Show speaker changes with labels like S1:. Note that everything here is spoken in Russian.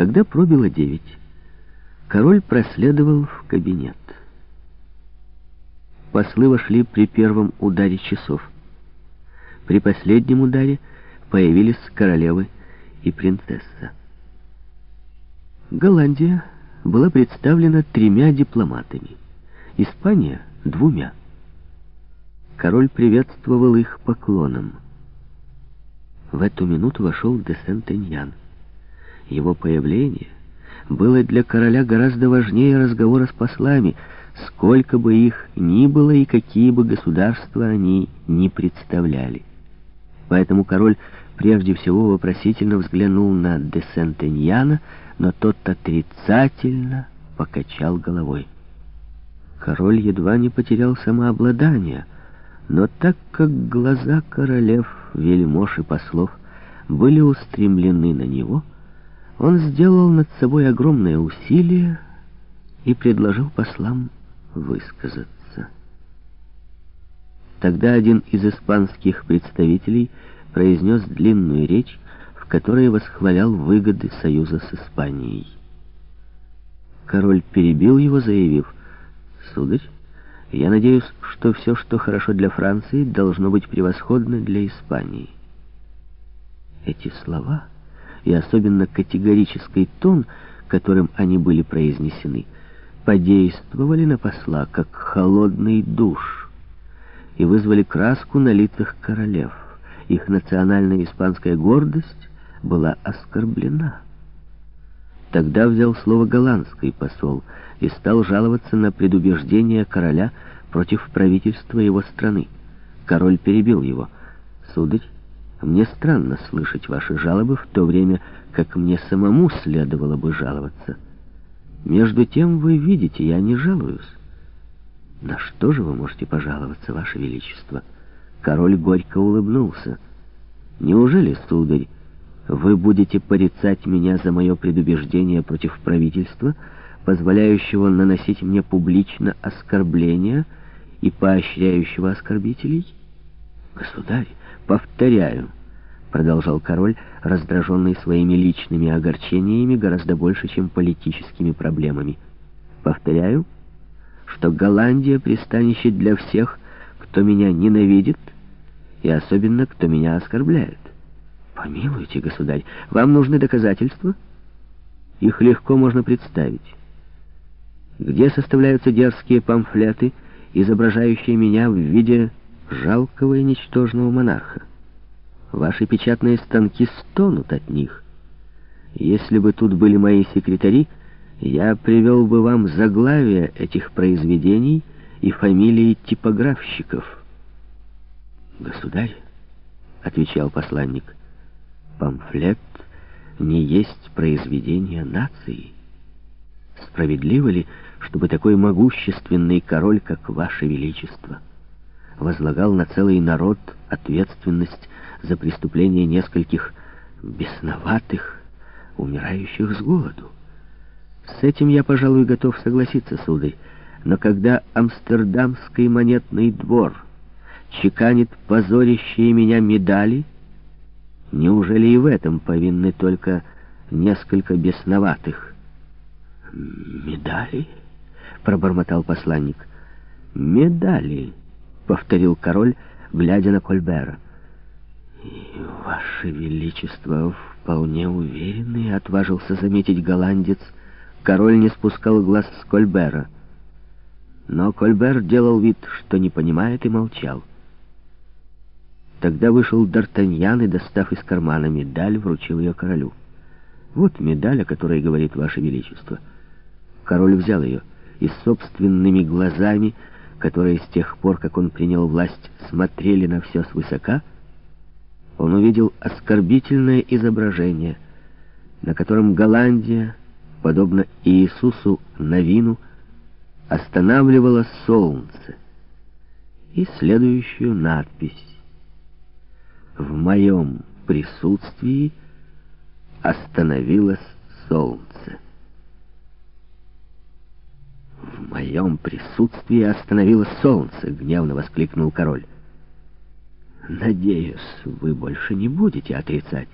S1: Когда пробило девять, король проследовал в кабинет. Послы вошли при первом ударе часов. При последнем ударе появились королевы и принцесса. Голландия была представлена тремя дипломатами, Испания — двумя. Король приветствовал их поклоном. В эту минуту вошел де Сентеньян. Его появление было для короля гораздо важнее разговора с послами, сколько бы их ни было и какие бы государства они ни представляли. Поэтому король прежде всего вопросительно взглянул на де Сентеньяна, но тот отрицательно покачал головой. Король едва не потерял самообладание, но так как глаза королев, вельмож и послов были устремлены на него, он сделал над собой огромное усилие и предложил послам высказаться. Тогда один из испанских представителей произнес длинную речь, в которой восхвалял выгоды союза с Испанией. Король перебил его, заявив, «Сударь, я надеюсь, что все, что хорошо для Франции, должно быть превосходно для Испании». Эти слова и особенно категорический тон, которым они были произнесены, подействовали на посла, как холодный душ, и вызвали краску на лицах королев. Их национальная испанская гордость была оскорблена. Тогда взял слово голландский посол и стал жаловаться на предубеждение короля против правительства его страны. Король перебил его. «Сударь, мне странно слышать ваши жалобы в то время, как мне самому следовало бы жаловаться. Между тем, вы видите, я не жалуюсь. На что же вы можете пожаловаться, ваше величество? Король горько улыбнулся. Неужели, сударь, вы будете порицать меня за мое предубеждение против правительства, позволяющего наносить мне публично оскорбления и поощряющего оскорбителей? Государь, повторяю, продолжал король, раздраженный своими личными огорчениями гораздо больше, чем политическими проблемами. Повторяю, что Голландия пристанище для всех, кто меня ненавидит, и особенно, кто меня оскорбляет. Помилуйте, государь, вам нужны доказательства? Их легко можно представить. Где составляются дерзкие памфлеты, изображающие меня в виде жалкого и ничтожного монарха? Ваши печатные станки стонут от них. Если бы тут были мои секретари, я привел бы вам заглавия этих произведений и фамилии типографщиков. «Государь», — отвечал посланник, — «памфлет не есть произведение нации. Справедливо ли, чтобы такой могущественный король, как Ваше Величество, возлагал на целый народ ответственность за преступление нескольких бесноватых, умирающих с голоду. С этим я, пожалуй, готов согласиться, сударь, но когда Амстердамский монетный двор чеканит позорящие меня медали, неужели и в этом повинны только несколько бесноватых? «Медали?» — пробормотал посланник. «Медали», — повторил король, глядя на Кольбера. «Ваше Величество, вполне уверенный», — отважился заметить голландец. Король не спускал глаз с Кольбера. Но Кольбер делал вид, что не понимает, и молчал. Тогда вышел Д'Артаньян и, достав из кармана медаль, вручил ее королю. «Вот медаль, о которой говорит Ваше Величество». Король взял ее и собственными глазами, которые с тех пор, как он принял власть, смотрели на все свысока, он увидел оскорбительное изображение, на котором Голландия, подобно Иисусу Навину, останавливала солнце, и следующую надпись «В моем присутствии остановилось солнце». «В моем присутствии остановилось солнце!» — гневно воскликнул король. Надеюсь, вы больше не будете отрицать.